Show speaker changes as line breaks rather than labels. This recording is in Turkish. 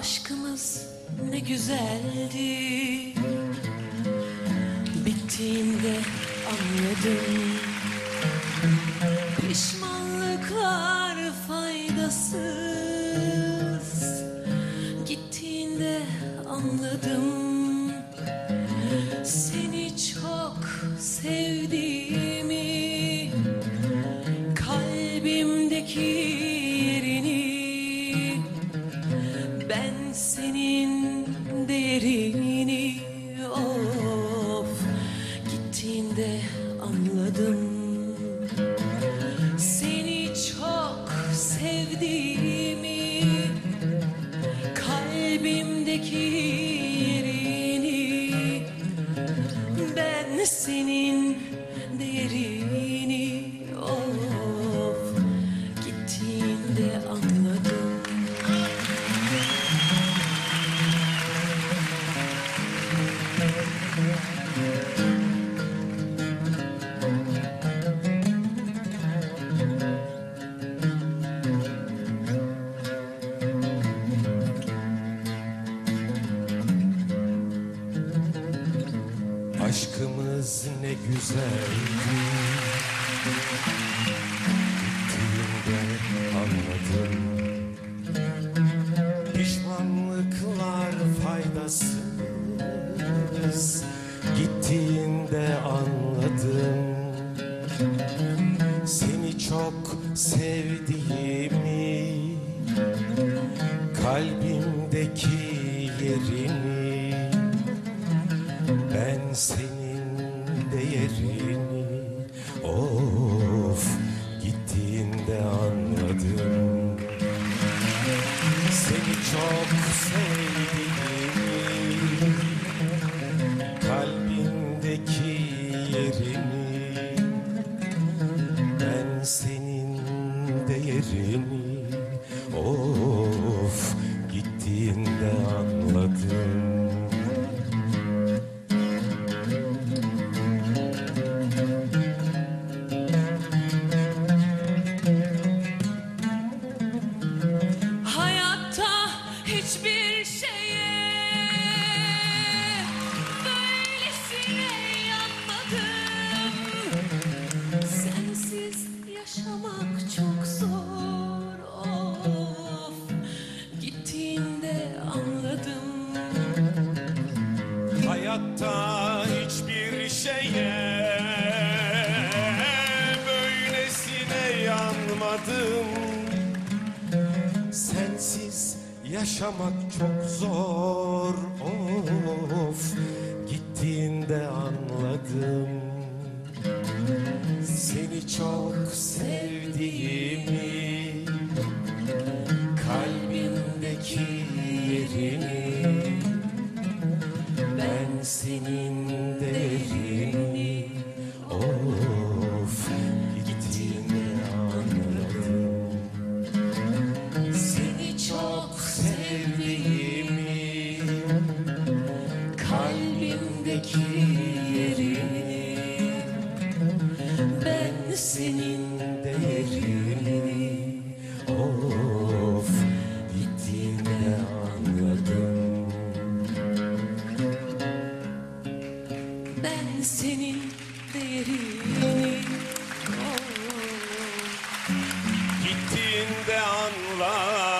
Aşkımız ne güzeldi. Bittiğinde anladım. Pişmanlıklar faydasız. Gittiğinde anladım. Seni çok sevdiğimi ben senin değerini of gittiğinde anladım. Seni çok sevdiğimi kalbimdeki yerini ben senin
Aşkımız ne güzeldi Gittiğinde anladım Pişmanlıklar faydasız. Gittiğinde anladım Seni çok sevdiğimi. Kalbimdeki yerini ben senin değerini of gittiğinde anladım. Seni çok sevdiğimi kalbimdeki yerini ben senin değerini of
Sensiz yaşamak çok zor. Of Gittiğinde anladım.
Seni çok sevdiğimi değerini of gittiğinde anladım.
Ben senin değerini. Oh.
Gittiğinde anladım